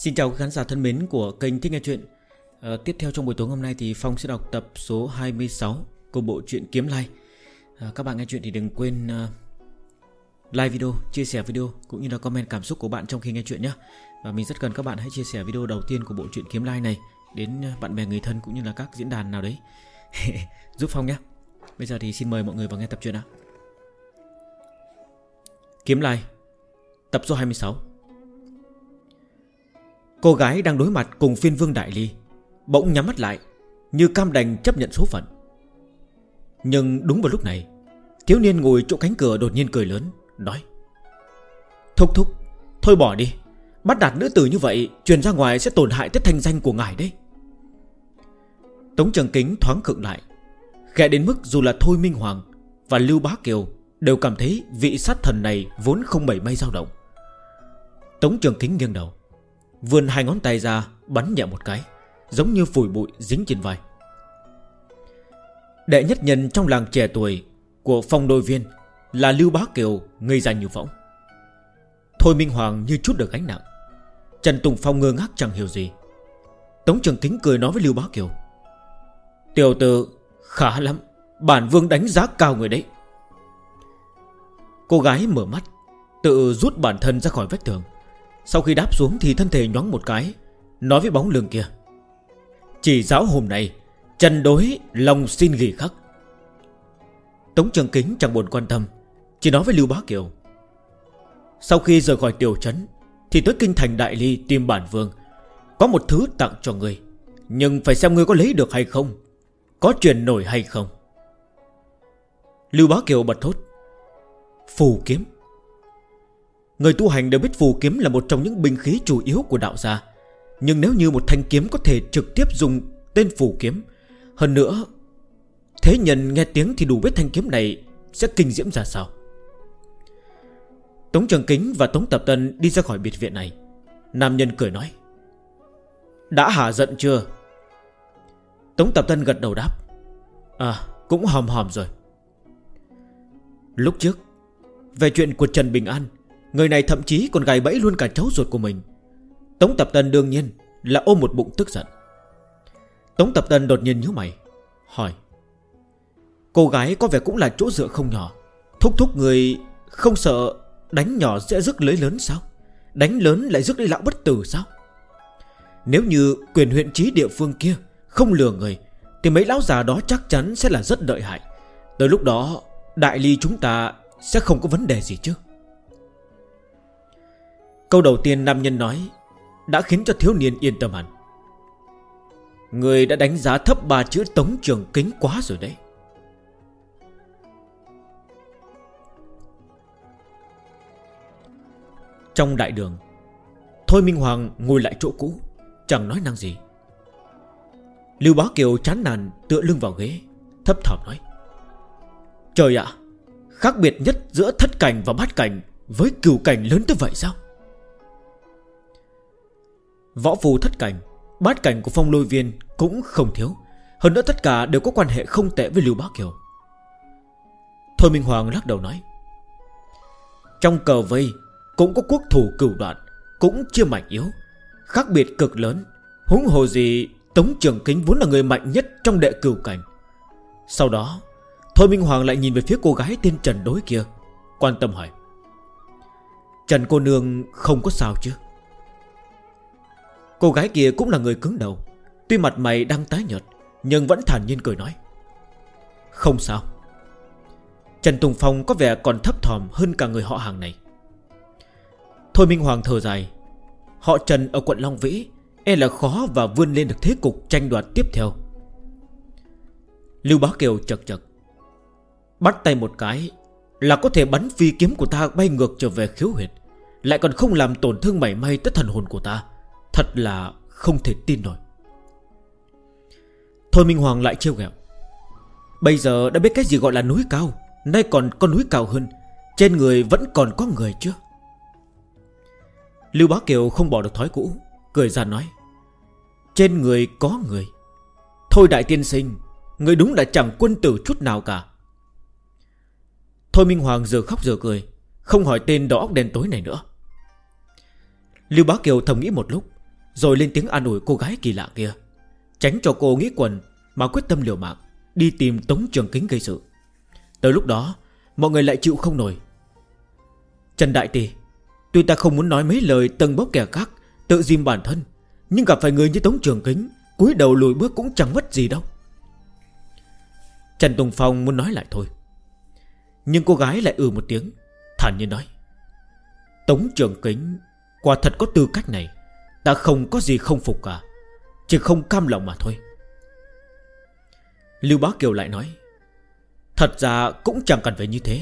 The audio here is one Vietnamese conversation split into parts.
Xin chào các khán giả thân mến của kênh Thích Nghe Chuyện. À, Tiếp theo trong buổi tối hôm nay thì Phong sẽ đọc tập số 26 của bộ truyện Kiếm Lai. À, Các bạn nghe chuyện thì đừng quên uh, like video, chia sẻ video cũng như là comment cảm xúc của bạn trong khi nghe chuyện nhé. Và mình rất cần các bạn hãy chia sẻ video đầu tiên của bộ truyện Kiếm Lai này Đến bạn bè người thân cũng như là các diễn đàn nào đấy. Giúp Phong nhé. Bây giờ thì xin mời mọi người vào nghe tập truyện ạ Kiếm Lai Tập số 26 Cô gái đang đối mặt cùng phiên vương đại ly, Bỗng nhắm mắt lại, Như cam đành chấp nhận số phận. Nhưng đúng vào lúc này, Thiếu niên ngồi chỗ cánh cửa đột nhiên cười lớn, Nói, Thúc thúc, Thôi bỏ đi, Bắt đạt nữ tử như vậy, Truyền ra ngoài sẽ tổn hại tới thanh danh của ngài đấy. Tống Trần Kính thoáng khựng lại, Khẽ đến mức dù là Thôi Minh Hoàng Và Lưu Bá Kiều Đều cảm thấy vị sát thần này Vốn không bảy mây dao động. Tống Trường Kính nghiêng đầu Vươn hai ngón tay ra, Bắn nhẹ một cái, Giống như phủi bụi dính trên vai. Đệ nhất nhân trong làng trẻ tuổi Của phong đôi viên Là Lưu Bá Kiều ngây ra như võng. Thôi Minh Hoàng như chút được gánh nặng. Trần Tùng Phong ngơ ngác chẳng hiểu gì. Tống Trường Kính cười nói với Lưu Bá Kiều, Tiểu tử, khá lắm, Bản vương đánh giá cao người đấy. Cô gái mở mắt, Tự rút bản thân ra khỏi vách tường. Sau khi đáp xuống thì thân thể nhoáng một cái, Nói với bóng lưng kia. Chỉ giáo hôm nay chân đối lòng xin ghi khắc. Tống Trường Kính chẳng buồn quan tâm, Chỉ nói với Lưu Bá Kiều. Sau khi rời khỏi tiểu trấn, Thì tới kinh thành Đại Ly tìm bản vương. Có một thứ tặng cho người, Nhưng phải xem ngươi có lấy được hay không, Có truyền nổi hay không. Lưu Bá Kiều bật thốt, Phù kiếm. Người tu hành đều biết phù kiếm là một trong những binh khí chủ yếu của đạo gia. Nhưng nếu như một thanh kiếm có thể trực tiếp dùng tên phù kiếm, Hơn nữa, Thế nhân nghe tiếng thì đủ biết thanh kiếm này Sẽ kinh diễm ra sao. Tống Trường Kính và Tống Tập Tân đi ra khỏi biệt viện này. Nam nhân cười nói, Đã hả giận chưa? Tống Tập Tân gật đầu đáp À cũng hòm hòm rồi. Lúc trước, Về chuyện của Trần Bình An Người này thậm chí còn gài bẫy luôn cả cháu ruột của mình. Tống Tập Tân đương nhiên Là ôm một bụng tức giận. Tống Tập Tân đột nhiên nhíu mày, Hỏi, Cô gái có vẻ cũng là chỗ dựa không nhỏ, Thúc thúc người không sợ Đánh nhỏ sẽ rước lưới lớn sao? Đánh lớn lại rước đi lão bất tử sao? Nếu như quyền huyện trí địa phương kia Không lừa người, Thì mấy lão già đó chắc chắn sẽ là rất đợi hại. Tới lúc đó, Đại ly chúng ta sẽ không có vấn đề gì chứ. Câu đầu tiên nam nhân nói, Đã khiến cho thiếu niên yên tâm hẳn. Người đã đánh giá thấp ba chữ tống trường kính quá rồi đấy. Trong đại đường, Thôi Minh Hoàng ngồi lại chỗ cũ, Chẳng nói năng gì. Lưu Bá Kiều chán nản tựa lưng vào ghế, Thấp thỏm nói, Trời ạ, Khác biệt nhất giữa thất cảnh và bát cảnh Với cửu cảnh lớn tới vậy sao? Võ phù thất cảnh, Bát cảnh của phong lôi viên cũng không thiếu. Hơn nữa tất cả đều có quan hệ không tệ với Lưu Bá Kiều. Thôi Minh Hoàng lắc đầu nói, Trong cờ vây Cũng có quốc thủ cửu đoạn, Cũng chưa mạnh yếu, Khác biệt cực lớn. Húng hồ gì Tống Trường Kính vốn là người mạnh nhất trong đệ cửu cảnh. Sau đó, Thôi Minh Hoàng lại nhìn về phía cô gái tên Trần đối kia, Quan tâm hỏi, Trần cô nương không có sao chứ? Cô gái kia cũng là người cứng đầu. Tuy mặt mày đang tái nhợt, Nhưng vẫn thản nhiên cười nói. Không sao. Trần Tùng Phong có vẻ còn thấp thòm hơn cả người họ hàng này. Thôi Minh Hoàng thở dài. Họ Trần ở quận Long Vĩ E là khó và vươn lên được thế cục tranh đoạt tiếp theo. Lưu Bá Kiều chật chật. Bắt tay một cái Là có thể bắn phi kiếm của ta bay ngược trở về khiếu huyệt, Lại còn không làm tổn thương mảy may tới thần hồn của ta. Thật là không thể tin nổi. Thôi Minh Hoàng lại trêu ghẹo. Bây giờ đã biết cái gì gọi là núi cao, Nay còn có núi cao hơn, Trên người vẫn còn có người chứ Lưu Bá Kiều không bỏ được thói cũ, Cười ra nói, Trên người có người. Thôi đại tiên sinh, Người đúng là chẳng quân tử chút nào cả. Thôi Minh Hoàng giờ khóc giờ cười, Không hỏi tên đỏ óc đen tối này nữa. Lưu Bá Kiều thầm nghĩ một lúc rồi lên tiếng an ủi cô gái kỳ lạ kia. Tránh cho cô nghĩ quần Mà quyết tâm liều mạng, Đi tìm Tống Trường Kính gây sự. Tới lúc đó, Mọi người lại chịu không nổi. Trần Đại Tỷ Tuy ta không muốn nói mấy lời tầng bốc kẻ khác, Tự dìm bản thân, Nhưng gặp phải người như Tống Trường Kính, cúi đầu lùi bước cũng chẳng mất gì đâu. Trần Tùng Phong muốn nói lại thôi. Nhưng cô gái lại ừ một tiếng, Thản nhiên nói. Tống Trường Kính, Quả thật có tư cách này. Ta không có gì không phục cả, Chỉ không cam lòng mà thôi. Lưu Bá Kiều lại nói, Thật ra cũng chẳng cần phải như thế.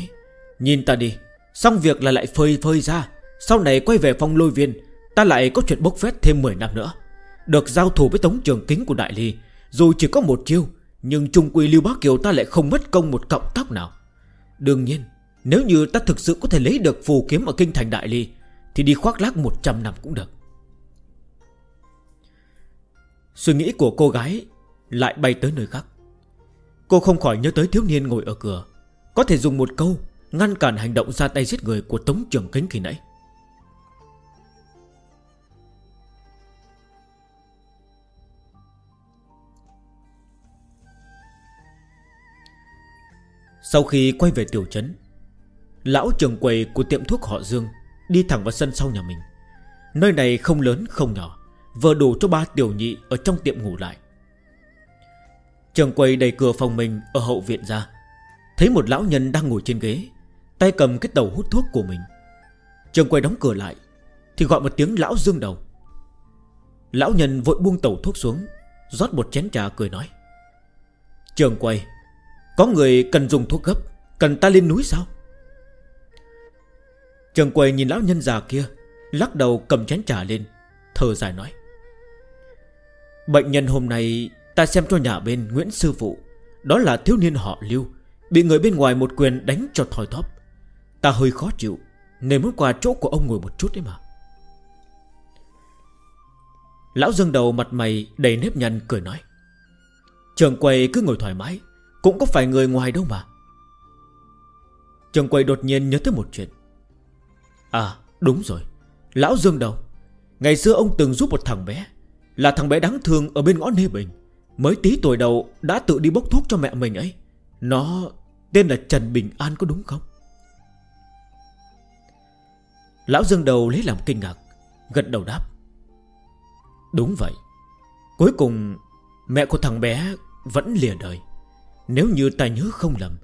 Nhìn ta đi, Xong việc là lại phơi phơi ra, Sau này quay về phong lôi viên, Ta lại có chuyện bốc phép thêm 10 năm nữa. Được giao thủ với tống trường kính của Đại Ly, Dù chỉ có một chiêu, Nhưng trung quy Lưu Bá Kiều ta lại không mất công một cọng tóc nào. Đương nhiên, Nếu như ta thực sự có thể lấy được phù kiếm ở kinh thành Đại Ly, Thì đi khoác lác 100 năm cũng được. Suy nghĩ của cô gái Lại bay tới nơi khác. Cô không khỏi nhớ tới thiếu niên ngồi ở cửa, Có thể dùng một câu Ngăn cản hành động ra tay giết người của Tống Trường Kính khi nãy. Sau khi quay về tiểu trấn, Lão trường quầy của tiệm thuốc họ Dương Đi thẳng vào sân sau nhà mình. Nơi này không lớn, không nhỏ. Vừa đủ cho ba tiểu nhị ở trong tiệm ngủ lại. Trường quầy đẩy cửa phòng mình Ở hậu viện ra. Thấy một lão nhân đang ngồi trên ghế, Tay cầm cái tàu hút thuốc của mình. Trường quầy đóng cửa lại, Thì gọi một tiếng lão dương đầu. Lão nhân vội buông tàu thuốc xuống, rót một chén trà cười nói. Trường quầy, Có người cần dùng thuốc gấp, Cần ta lên núi sao? Trường quầy nhìn lão nhân già kia, Lắc đầu cầm chén trà lên, Thở dài nói. Bệnh nhân hôm nay Ta xem cho nhà bên Nguyễn Sư Phụ. Đó là thiếu niên họ Lưu, Bị người bên ngoài một quyền đánh cho thòi thóp. Ta hơi khó chịu, Nên muốn qua chỗ của ông ngồi một chút đấy mà. Lão dâng đầu mặt mày đầy nếp nhăn cười nói, Trường quầy cứ ngồi thoải mái, Cũng có phải người ngoài đâu mà. Trường quầy đột nhiên nhớ tới một chuyện. À đúng rồi, Lão Dương đầu. Ngày xưa ông từng giúp một thằng bé là thằng bé đáng thương ở bên ngõ Nê Bình. Mới tí tuổi đầu đã tự đi bốc thuốc cho mẹ mình ấy. Nó tên là Trần Bình An có đúng không? Lão dương đầu lấy làm kinh ngạc, Gật đầu đáp. Đúng vậy. Cuối cùng, mẹ của thằng bé vẫn lìa đời. Nếu như ta nhớ không lầm,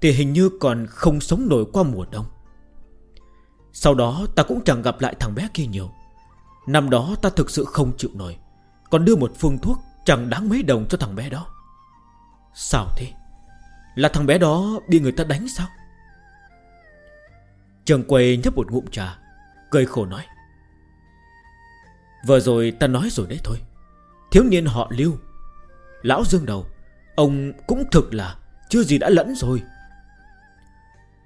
Thì hình như còn không sống nổi qua mùa đông. Sau đó ta cũng chẳng gặp lại thằng bé kia nhiều. Năm đó ta thực sự không chịu nổi. Còn đưa một phương thuốc Chẳng đáng mấy đồng cho thằng bé đó. Sao thế? Là thằng bé đó bị người ta đánh sao? Trường quầy nhấp một ngụm trà, Cười khổ nói. Vừa rồi ta nói rồi đấy thôi. Thiếu niên họ lưu, Lão dương đầu, Ông cũng thực là Chưa gì đã lẫn rồi.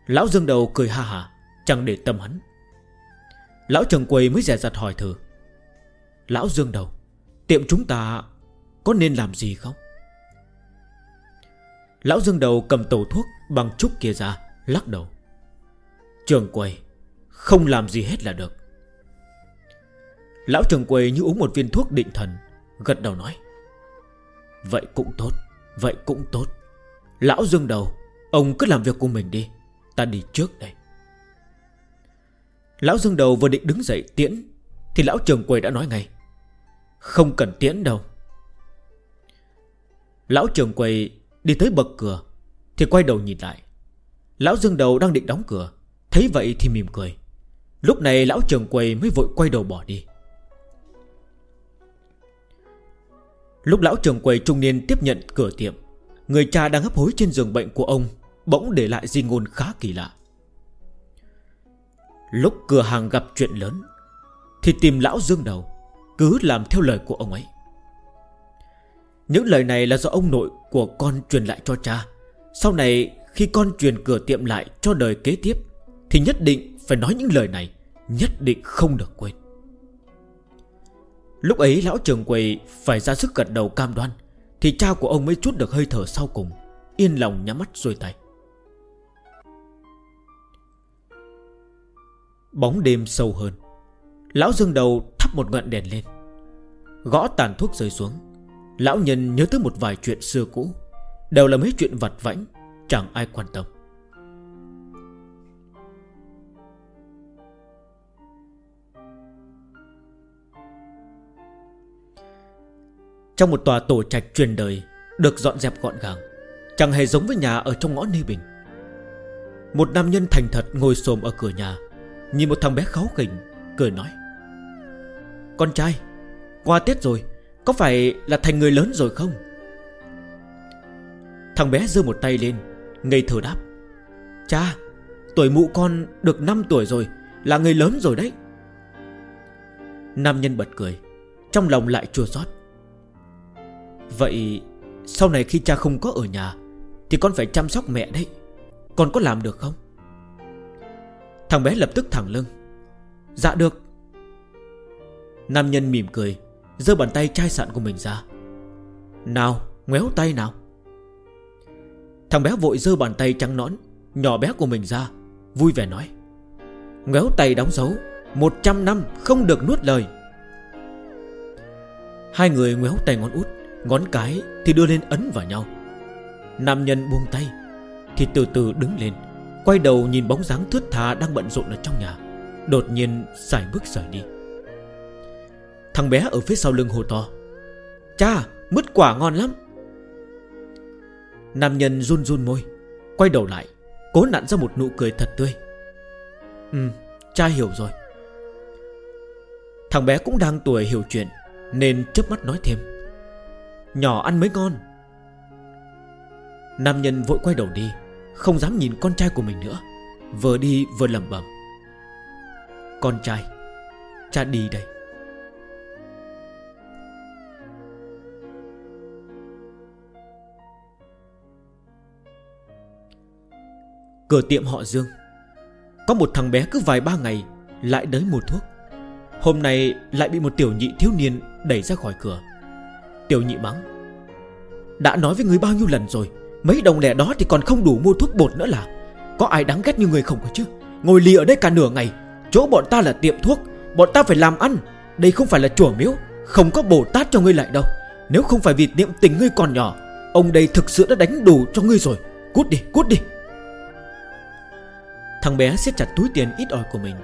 Lão dương đầu cười ha hà, Chẳng để tâm hắn. Lão trường quầy mới rẻ rặt hỏi thử. Lão dương đầu Tiệm chúng ta có nên làm gì không? Lão dương đầu cầm tàu thuốc Bằng trúc kia ra, Lắc đầu. Trường quầy, Không làm gì hết là được. Lão trường quầy như uống một viên thuốc định thần, Gật đầu nói. Vậy cũng tốt, Vậy cũng tốt. Lão dương đầu, Ông cứ làm việc của mình đi, Ta đi trước đây. Lão dương đầu vừa định đứng dậy tiễn, Thì lão trường quầy đã nói ngay. Không cần tiễn đâu. Lão trường quầy đi tới bậc cửa, Thì quay đầu nhìn lại. Lão dương đầu đang định đóng cửa, Thấy vậy thì mỉm cười. Lúc này lão trường quầy mới vội quay đầu bỏ đi. Lúc lão trường quầy trung niên tiếp nhận cửa tiệm, Người cha đang hấp hối trên giường bệnh của ông Bỗng để lại di ngôn khá kỳ lạ. Lúc cửa hàng gặp chuyện lớn, Thì tìm lão dương đầu. Cứ làm theo lời của ông ấy. Những lời này là do ông nội của con truyền lại cho cha. Sau này, khi con truyền cửa tiệm lại cho đời kế tiếp, Thì nhất định phải nói những lời này, Nhất định không được quên. Lúc ấy, lão trường quầy phải ra sức gật đầu cam đoan, Thì cha của ông mới chút được hơi thở sau cùng, Yên lòng nhắm mắt rồi tay. Bóng đêm sâu hơn. Lão dương đầu thắp một ngọn đèn lên. Gõ tàn thuốc rơi xuống. Lão nhân nhớ tới một vài chuyện xưa cũ. Đều là mấy chuyện vặt vãnh, Chẳng ai quan tâm. Trong một tòa tổ trạch truyền đời, Được dọn dẹp gọn gàng, Chẳng hề giống với nhà ở trong ngõ Ni Bình. Một nam nhân thành thật ngồi xồm ở cửa nhà, Nhìn một thằng bé kháu khỉnh, Cười nói. Con trai, Qua Tết rồi, Có phải là thành người lớn rồi không? Thằng bé giơ một tay lên, Ngây thở đáp. Cha, Tuổi mụ con được 5 tuổi rồi, Là người lớn rồi đấy. Nam nhân bật cười, Trong lòng lại chua xót. Vậy Sau này khi cha không có ở nhà, Thì con phải chăm sóc mẹ đấy. Con có làm được không? Thằng bé lập tức thẳng lưng. Dạ được Nam nhân mỉm cười, giơ bàn tay chai sạn của mình ra. Nào, ngoéo tay nào. Thằng bé vội giơ bàn tay trắng nõn, Nhỏ bé của mình ra, Vui vẻ nói. Ngoéo tay đóng dấu 100 năm không được nuốt lời. Hai người ngoéo tay ngón út, Ngón cái thì đưa lên ấn vào nhau. Nam nhân buông tay, Thì từ từ đứng lên, Quay đầu nhìn bóng dáng thướt tha đang bận rộn ở trong nhà, Đột nhiên xài bước rời đi. Thằng bé ở phía sau lưng hồ to. Cha, mứt quả ngon lắm. Nam nhân run run môi, Quay đầu lại, Cố nặn ra một nụ cười thật tươi. Ừ cha hiểu rồi. Thằng bé cũng đang tuổi hiểu chuyện, Nên chớp mắt nói thêm. Nhỏ ăn mới ngon. Nam nhân vội quay đầu đi, Không dám nhìn con trai của mình nữa, Vừa đi vừa lẩm bẩm. Con trai, Cha đi đây. Cửa tiệm họ Dương. Có một thằng bé cứ vài ba ngày Lại đới mua thuốc. Hôm nay lại bị một tiểu nhị thiếu niên Đẩy ra khỏi cửa. Tiểu nhị mắng, Đã nói với người bao nhiêu lần rồi, Mấy đồng lẻ đó thì còn không đủ mua thuốc bột nữa là. Có ai đáng ghét như người không có chứ? Ngồi lì ở đây cả nửa ngày, Chỗ bọn ta là tiệm thuốc, Bọn ta phải làm ăn. Đây không phải là chùa miếu, Không có bồ tát cho ngươi lại đâu. Nếu không phải vì niệm tình ngươi còn nhỏ, Ông đây thực sự đã đánh đủ cho ngươi rồi. Cút đi cút đi. Thằng bé siết chặt túi tiền ít ỏi của mình.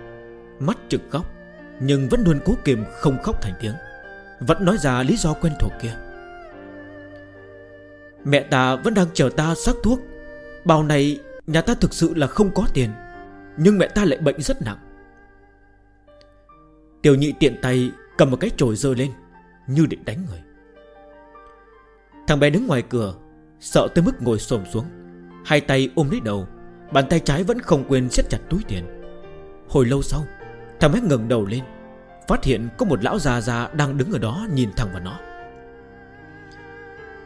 Mắt trực khóc Nhưng vẫn luôn cố kìm không khóc thành tiếng. Vẫn nói ra lý do quen thuộc kia. Mẹ ta vẫn đang chờ ta sắc thuốc. Bao này nhà ta thực sự là không có tiền, Nhưng mẹ ta lại bệnh rất nặng. Tiểu nhị tiện tay cầm một cái chổi rơi lên, Như định đánh người. Thằng bé đứng ngoài cửa, Sợ tới mức ngồi xổm xuống, Hai tay ôm lấy đầu Bàn tay trái vẫn không quên siết chặt túi tiền. Hồi lâu sau, Thằng bé ngẩng đầu lên, Phát hiện có một lão già già đang đứng ở đó nhìn thẳng vào nó.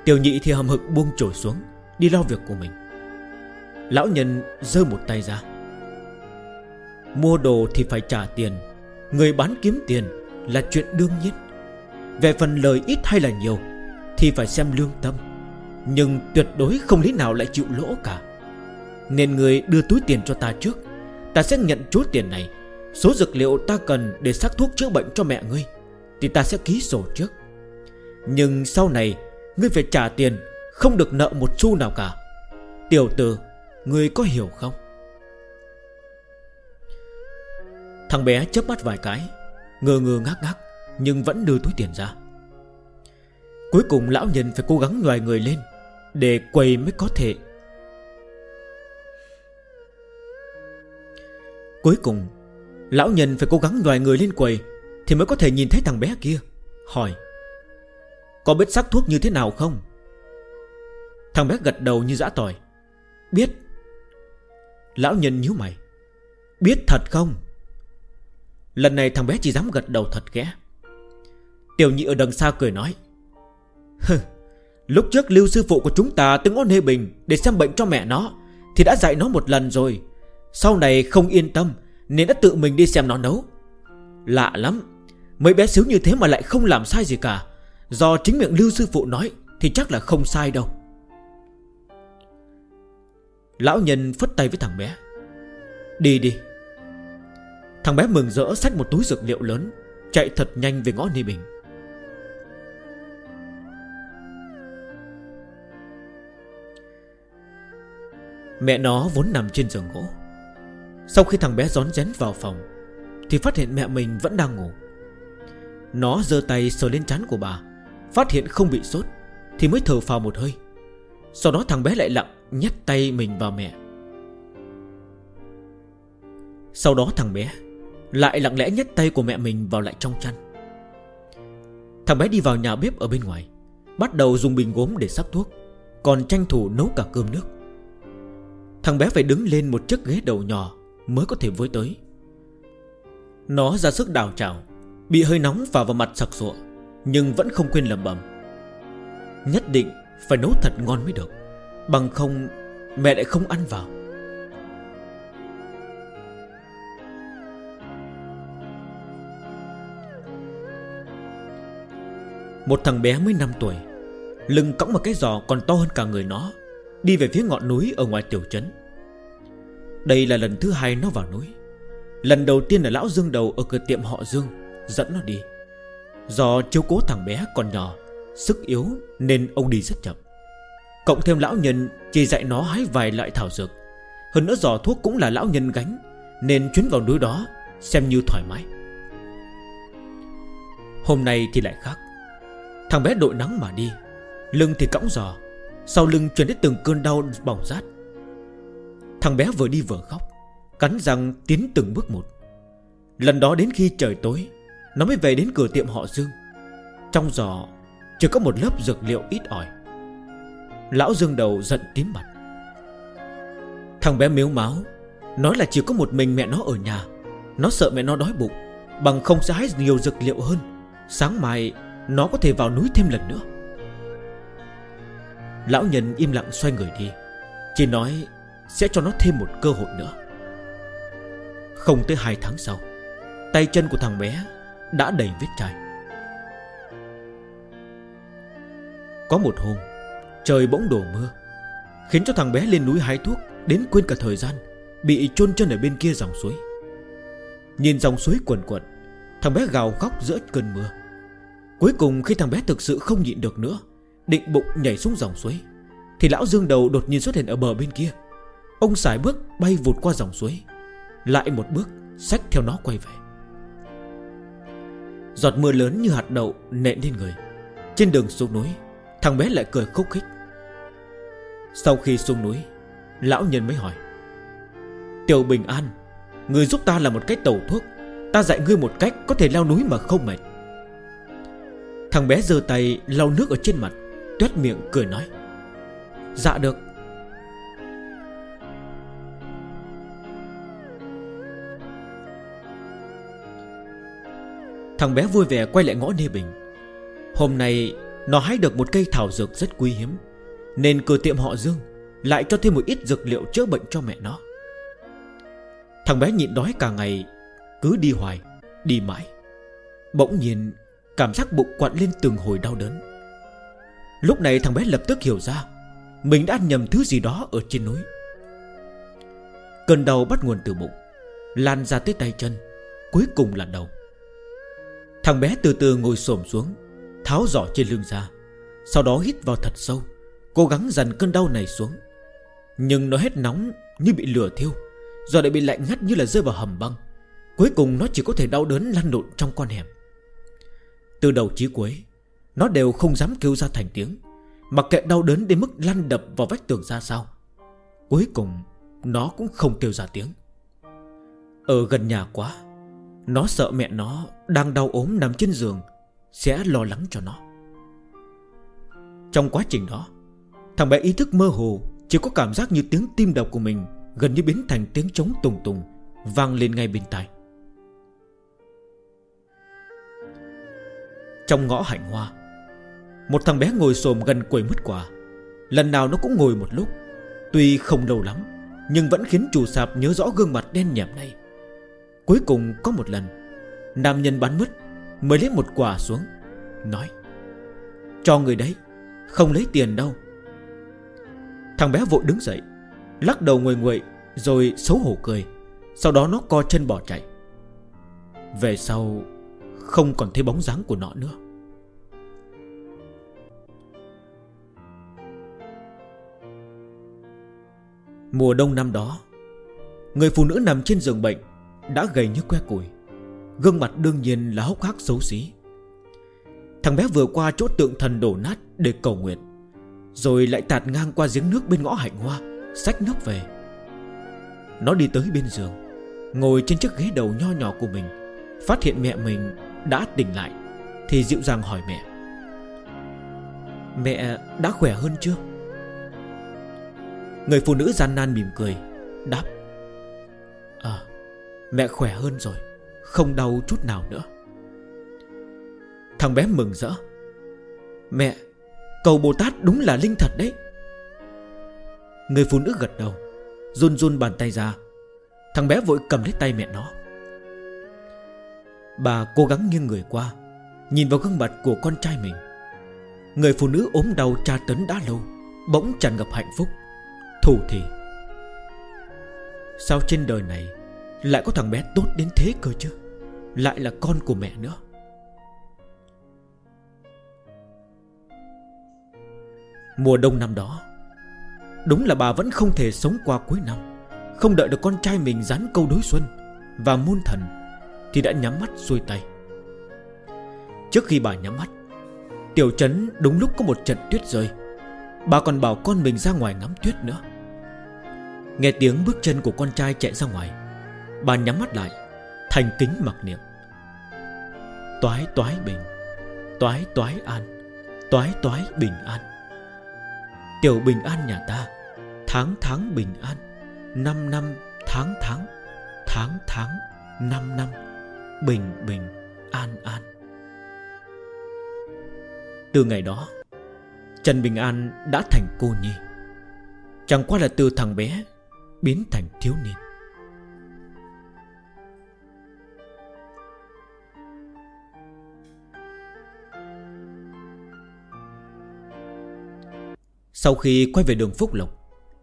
Tiểu nhị thì hầm hực buông trổi xuống, Đi lo việc của mình. Lão nhân giơ một tay ra. Mua đồ thì phải trả tiền, Người bán kiếm tiền Là chuyện đương nhiên. Về phần lời ít hay là nhiều Thì phải xem lương tâm, Nhưng tuyệt đối không lý nào lại chịu lỗ cả. Nên người đưa túi tiền cho ta trước. Ta sẽ nhận chút tiền này, Số dược liệu ta cần để sắc thuốc chữa bệnh cho mẹ ngươi, Thì ta sẽ ký sổ trước. Nhưng sau này, Ngươi phải trả tiền, Không được nợ một xu nào cả. Tiểu tử, Ngươi có hiểu không? Thằng bé chớp mắt vài cái, Ngơ ngơ ngác ngác, Nhưng vẫn đưa túi tiền ra. Cuối cùng lão nhân phải cố gắng nhòi người lên, Để quầy mới có thể Cuối cùng, Lão nhân phải cố gắng loài người lên quầy Thì mới có thể nhìn thấy thằng bé kia, Hỏi, Có biết sắc thuốc như thế nào không? Thằng bé gật đầu như dã tỏi, Biết. Lão nhân nhíu mày, Biết thật không? Lần này thằng bé chỉ dám gật đầu thật ghẽ Tiểu nhị ở đằng xa cười nói, Hừ, Lúc trước lưu sư phụ của chúng ta từng ôn hê bình Để xem bệnh cho mẹ nó Thì đã dạy nó một lần rồi sau này không yên tâm, Nên đã tự mình đi xem nó nấu. Lạ lắm, Mấy bé xíu như thế mà lại không làm sai gì cả. Do chính miệng lưu sư phụ nói Thì chắc là không sai đâu. Lão nhân phất tay với thằng bé. Đi đi. Thằng bé mừng rỡ xách một túi dược liệu lớn, Chạy thật nhanh về ngõ Ni Bình. Mẹ nó vốn nằm trên giường gỗ. Sau khi thằng bé rón rén vào phòng, Thì phát hiện mẹ mình vẫn đang ngủ. Nó giơ tay sờ lên trán của bà, Phát hiện không bị sốt, Thì mới thở phào một hơi. Sau đó thằng bé lại lặng nhét tay mình vào mẹ. Sau đó thằng bé Lại lặng lẽ nhét tay của mẹ mình vào lại trong chăn. Thằng bé đi vào nhà bếp ở bên ngoài, Bắt đầu dùng bình gốm để sắp thuốc, Còn tranh thủ nấu cả cơm nước. Thằng bé phải đứng lên một chiếc ghế đầu nhỏ Mới có thể với tới. Nó ra sức đào trào, Bị hơi nóng vào vào mặt sặc sụa, Nhưng vẫn không quên lầm bầm Nhất định phải nấu thật ngon mới được, Bằng không Mẹ lại không ăn vào. Một thằng bé mới 5 tuổi, Lưng cõng một cái giò còn to hơn cả người nó, Đi về phía ngọn núi ở ngoài tiểu trấn. Đây là lần thứ hai nó vào núi. Lần đầu tiên là lão Dương đầu ở cửa tiệm họ Dương, Dẫn nó đi. Do chiếu cố thằng bé còn nhỏ, Sức yếu nên ông đi rất chậm. Cộng thêm lão nhân Chỉ dạy nó hái vài loại thảo dược. Hơn nữa giò thuốc cũng là lão nhân gánh, Nên chuyến vào núi đó Xem như thoải mái. Hôm nay thì lại khác. Thằng bé đội nắng mà đi, Lưng thì cõng giò, Sau lưng truyền đến từng cơn đau bỏng rát. Thằng bé vừa đi vừa khóc, Cắn răng tiến từng bước một. Lần đó đến khi trời tối, Nó mới về đến cửa tiệm họ Dương. Trong giò Chỉ có một lớp dược liệu ít ỏi. Lão Dương đầu giận tím mặt. Thằng bé miếu máu, Nói là chỉ có một mình mẹ nó ở nhà. Nó sợ mẹ nó đói bụng, Bằng không sẽ hái nhiều dược liệu hơn. Sáng mai, Nó có thể vào núi thêm lần nữa. Lão nhân im lặng xoay người đi, Chỉ nói sẽ cho nó thêm một cơ hội nữa. Không tới hai tháng sau, Tay chân của thằng bé Đã đầy vết chai. Có một hôm, Trời bỗng đổ mưa, Khiến cho thằng bé lên núi hái thuốc Đến quên cả thời gian Bị chôn chân ở bên kia dòng suối. Nhìn dòng suối quần quần Thằng bé gào khóc giữa cơn mưa. Cuối cùng khi thằng bé thực sự không nhịn được nữa, Định bụng nhảy xuống dòng suối, Thì lão dương đầu đột nhiên xuất hiện ở bờ bên kia. Ông xài bước bay vụt qua dòng suối, Lại một bước Xách theo nó quay về. Giọt mưa lớn như hạt đậu nện lên người. Trên đường xuống núi, Thằng bé lại cười khúc khích. Sau khi xuống núi, Lão nhân mới hỏi, Tiểu Bình An, Người giúp ta là một cách tẩu thuốc, Ta dạy ngươi một cách có thể leo núi mà không mệt. Thằng bé giơ tay lau nước ở trên mặt tuyết miệng cười nói Dạ được. Thằng bé vui vẻ quay lại ngõ Nê Bình. Hôm nay, Nó hái được một cây thảo dược rất quý hiếm, Nên cửa tiệm họ Dương Lại cho thêm một ít dược liệu chữa bệnh cho mẹ nó. Thằng bé nhịn đói cả ngày, Cứ đi hoài, Đi mãi. Bỗng nhiên, Cảm giác bụng quặn lên từng hồi đau đớn. Lúc này thằng bé lập tức hiểu ra, Mình đã ăn nhầm thứ gì đó ở trên núi. Cơn đau bắt nguồn từ bụng, Lan ra tới tay chân, Cuối cùng là đầu. Thằng bé từ từ ngồi xổm xuống, Tháo giỏ trên lưng ra. Sau đó hít vào thật sâu, Cố gắng dằn cơn đau này xuống. Nhưng nó hết nóng như bị lửa thiêu Rồi lại bị lạnh ngắt như là rơi vào hầm băng. Cuối cùng nó chỉ có thể đau đớn lăn lộn trong con hẻm. Từ đầu chí cuối, Nó đều không dám kêu ra thành tiếng, Mặc kệ đau đớn đến mức lăn đập vào vách tường ra sao. Cuối cùng, Nó cũng không kêu ra tiếng. Ở gần nhà quá nó sợ mẹ nó Đang đau ốm nằm trên giường, Sẽ lo lắng cho nó. Trong quá trình đó, Thằng bé ý thức mơ hồ, Chỉ có cảm giác như tiếng tim đập của mình Gần như biến thành tiếng trống tùng tùng, Vang lên ngay bên tai. Trong ngõ hạnh hoa, Một thằng bé ngồi xồm gần quầy mứt quả. Lần nào nó cũng ngồi một lúc, Tuy không lâu lắm, Nhưng vẫn khiến chủ sạp nhớ rõ gương mặt đen nhẹm này. Cuối cùng có một lần, Nam nhân bắn mứt, Mới lấy một quả xuống, Nói, Cho người đấy, Không lấy tiền đâu. Thằng bé vội đứng dậy, Lắc đầu ngồi nguội, Rồi xấu hổ cười, Sau đó nó co chân bỏ chạy. Về sau, Không còn thấy bóng dáng của nó nữa. Mùa đông năm đó, Người phụ nữ nằm trên giường bệnh đã gầy như que củi. Gương mặt đương nhiên là hốc hác xấu xí. Thằng bé vừa qua chỗ tượng thần đổ nát Để cầu nguyện, Rồi lại tạt ngang qua giếng nước bên ngõ hạnh hoa, Xách nước về. Nó đi tới bên giường, Ngồi trên chiếc ghế đầu nho nhỏ của mình, Phát hiện mẹ mình đã tỉnh lại, Thì dịu dàng hỏi mẹ. Mẹ đã khỏe hơn chưa? Người phụ nữ gian nan mỉm cười, Đáp À mẹ khỏe hơn rồi, Không đau chút nào nữa. Thằng bé mừng rỡ. Mẹ, Cầu Bồ Tát đúng là linh thật đấy. Người phụ nữ gật đầu, Run run bàn tay ra. Thằng bé vội cầm lấy tay mẹ nó. Bà cố gắng nghiêng người qua, Nhìn vào gương mặt của con trai mình. Người phụ nữ ốm đau tra tấn đã lâu, Bỗng tràn ngập hạnh phúc. Thủ thì Sao trên đời này lại có thằng bé tốt đến thế cơ chứ? Lại là con của mẹ nữa. Mùa đông năm đó, Đúng là bà vẫn không thể sống qua cuối năm, Không đợi được con trai mình dán câu đối xuân Và môn thần Thì đã nhắm mắt xuôi tay. Trước khi bà nhắm mắt, Tiểu trấn đúng lúc có một trận tuyết rơi. Bà còn bảo con mình ra ngoài ngắm tuyết nữa. Nghe tiếng bước chân của con trai chạy ra ngoài Bà nhắm mắt lại, Thành kính mặc niệm. Toái toái bình, Toái toái an, Toái toái bình an. Tiểu bình an nhà ta, Tháng tháng bình an, Năm năm tháng tháng Tháng tháng Năm năm, Bình bình an an. Từ ngày đó, Trần Bình An đã thành cô nhi. Chẳng qua là từ thằng bé Biến thành thiếu niên. Sau khi quay về đường Phúc Lộc,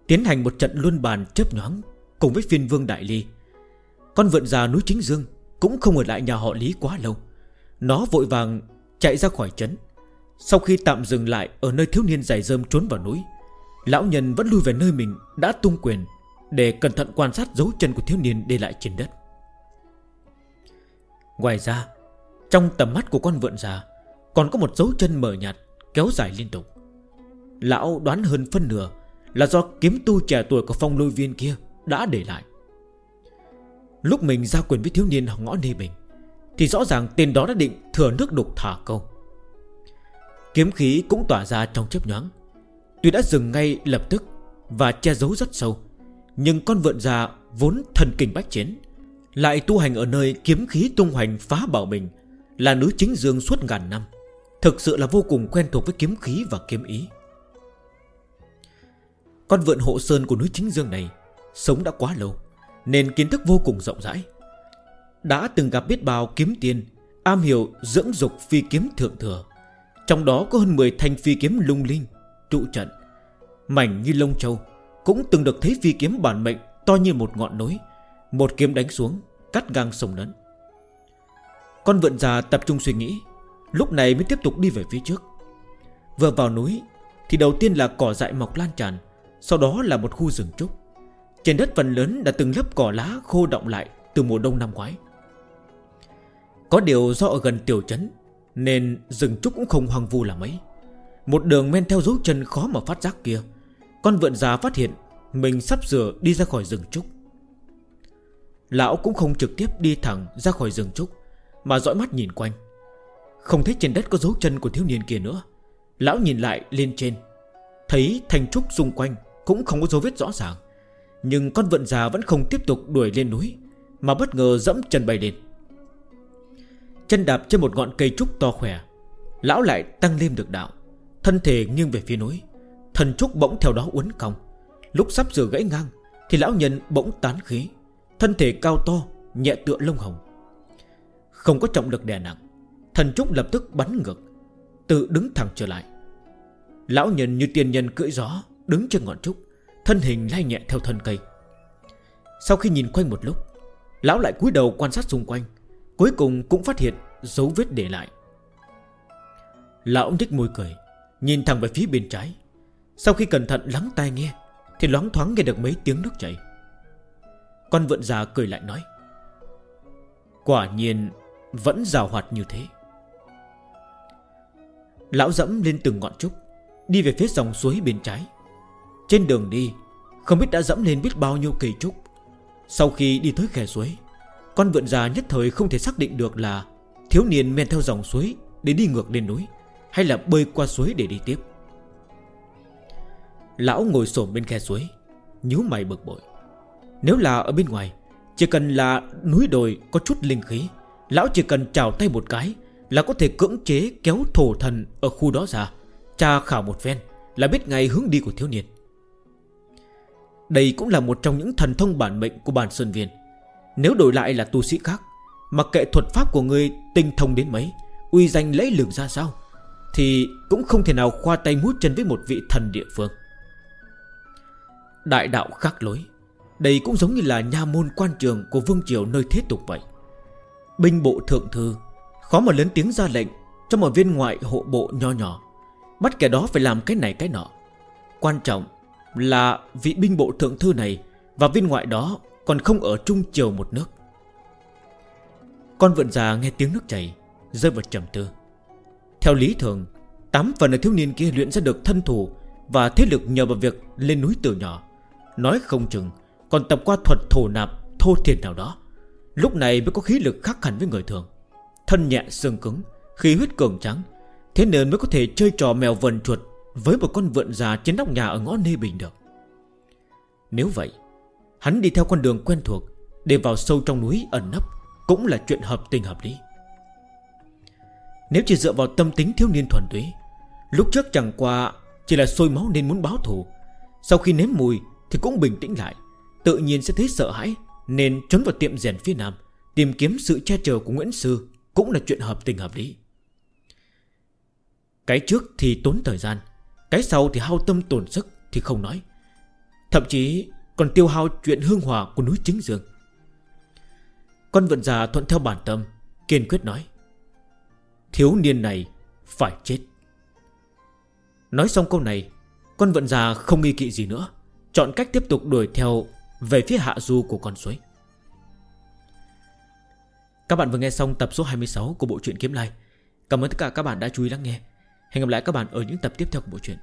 Tiến hành một trận luân bàn chớp nhoáng Cùng với phiên vương Đại Ly. Con vượn già núi Chính Dương Cũng không ở lại nhà họ Lý quá lâu. Nó vội vàng chạy ra khỏi trấn. Sau khi tạm dừng lại Ở nơi thiếu niên dài dơm trốn vào núi, Lão nhân vẫn lui về nơi mình đã tung quyền Để cẩn thận quan sát dấu chân của thiếu niên để lại trên đất. Ngoài ra, Trong tầm mắt của con vượn già Còn có một dấu chân mờ nhạt Kéo dài liên tục. Lão đoán hơn phân nửa Là do kiếm tu trẻ tuổi của phong lôi viên kia Đã để lại. Lúc mình ra quyền với thiếu niên ngõ nê bình, Thì rõ ràng tên đó đã định Thừa nước đục thả câu. Kiếm khí cũng tỏa ra trong chớp nhoáng. Tuy đã dừng ngay lập tức Và che giấu rất sâu, Nhưng con vượn già vốn thần kinh bách chiến, Lại tu hành ở nơi kiếm khí tung hoành phá bảo mình Là núi chính dương suốt ngàn năm, Thực sự là vô cùng quen thuộc với kiếm khí và kiếm ý con vượn hộ sơn của núi chính dương này Sống đã quá lâu, Nên kiến thức vô cùng rộng rãi. Đã từng gặp biết bao kiếm tiên, Am hiểu dưỡng dục phi kiếm thượng thừa. Trong đó có hơn 10 thanh phi kiếm lung linh, Trụ trận. Mảnh như lông châu Cũng từng được thấy phi kiếm bản mệnh To như một ngọn núi, Một kiếm đánh xuống, Cắt ngang sông lớn Con vượn già tập trung suy nghĩ, Lúc này mới tiếp tục đi về phía trước. Vừa vào núi Thì đầu tiên là cỏ dại mọc lan tràn sau đó là một khu rừng trúc. Trên đất phần lớn đã từng lớp cỏ lá khô động lại Từ mùa đông năm ngoái. Có điều do ở gần tiểu trấn, Nên rừng trúc cũng không hoang vu là mấy. Một đường men theo dấu chân khó mà phát giác kia. Con vượn già phát hiện Mình sắp sửa đi ra khỏi rừng trúc. Lão cũng không trực tiếp đi thẳng ra khỏi rừng trúc, Mà dõi mắt nhìn quanh. Không thấy trên đất có dấu chân của thiếu niên kia nữa. Lão nhìn lại lên trên, Thấy thành trúc xung quanh cũng không có dấu vết rõ ràng. Nhưng con vượn già vẫn không tiếp tục đuổi lên núi, Mà bất ngờ dẫm chân bay lên. Chân đạp trên một ngọn cây trúc to khỏe, Lão lại tăng lên được đạo. Thân thể nghiêng về phía núi, Thần trúc bỗng theo đó uốn cong. Lúc sắp sửa gãy ngang, Thì lão nhân bỗng tán khí, Thân thể cao to, Nhẹ tựa lông hồng. Không có trọng lực đè nặng, Thần trúc lập tức bắn ngược, Tự đứng thẳng trở lại. Lão nhân như tiên nhân cưỡi gió Đứng trên ngọn trúc, Thân hình lay nhẹ theo thân cây. Sau khi nhìn quanh một lúc, Lão lại cúi đầu quan sát xung quanh, Cuối cùng cũng phát hiện dấu vết để lại. Lão thích môi cười, Nhìn thẳng về phía bên trái. Sau khi cẩn thận lắng tai nghe, Thì loáng thoáng nghe được mấy tiếng nước chảy. Con vượn già cười lại nói, Quả nhiên Vẫn rào hoạt như thế. Lão dẫm lên từng ngọn trúc, Đi về phía dòng suối bên trái. Trên đường đi, Không biết đã dẫm lên biết bao nhiêu cây trúc. Sau khi đi tới khe suối, Con vượn già nhất thời không thể xác định được là Thiếu niên men theo dòng suối Để đi ngược lên núi Hay là bơi qua suối để đi tiếp. Lão ngồi xổm bên khe suối, nhíu mày bực bội. Nếu là ở bên ngoài, Chỉ cần là núi đồi có chút linh khí, Lão chỉ cần chào tay một cái Là có thể cưỡng chế kéo thổ thần Ở khu đó ra, Tra khảo một ven Là biết ngay hướng đi của thiếu niên. Đây cũng là một trong những thần thông bản mệnh của bản Sơn Viên. Nếu đổi lại là tu sĩ khác, Mặc kệ thuật pháp của người tinh thông đến mấy, Uy danh lấy lường ra sao, Thì cũng không thể nào khoa tay mút chân với một vị thần địa phương. Đại đạo khác lối. Đây cũng giống như là nha môn quan trường Của vương triều nơi thế tục vậy. Binh bộ thượng thư, Khó mà lớn tiếng ra lệnh Cho một viên ngoại hộ bộ nho nhỏ, Bắt kẻ đó phải làm cái này cái nọ. Quan trọng là vị binh bộ thượng thư này Và viên ngoại đó Còn không ở trung chiều một nước. Con vượn già nghe tiếng nước chảy, Rơi vào trầm tư. Theo lý thường, Tám phần là thiếu niên kia luyện ra được thân thủ Và thế lực nhờ vào việc lên núi từ nhỏ. Nói không chừng Còn tập qua thuật thổ nạp thô thiền nào đó. Lúc này mới có khí lực khác hẳn với người thường. Thân nhẹ xương cứng, Khí huyết cường trắng Thế nên mới có thể chơi trò mèo vần chuột với một con vượn già trên nóc nhà ở ngõ Nê Bình được. Nếu vậy, Hắn đi theo con đường quen thuộc Để vào sâu trong núi ẩn nấp Cũng là chuyện hợp tình hợp lý. Nếu chỉ dựa vào tâm tính thiếu niên thuần túy, Lúc trước chẳng qua Chỉ là sôi máu nên muốn báo thù, Sau khi nếm mùi thì cũng bình tĩnh lại, Tự nhiên sẽ thấy sợ hãi Nên trốn vào tiệm rèn phía nam, Tìm kiếm sự che chở của Nguyễn Sư Cũng là chuyện hợp tình hợp lý. Cái trước thì tốn thời gian cái sau thì hao tâm tổn sức Thì không nói. Thậm chí còn tiêu hao chuyện hương hòa của núi chính dương. Con vận già thuận theo bản tâm, Kiên quyết nói, Thiếu niên này phải chết. Nói xong câu này, Con vận già không nghi kỵ gì nữa, Chọn cách tiếp tục đuổi theo Về phía hạ du của con suối. Các bạn vừa nghe xong tập số 26 của bộ truyện Kiếm Lai. Cảm ơn tất cả các bạn đã chú ý lắng nghe. Hẹn gặp lại các bạn ở những tập tiếp theo của bộ truyện.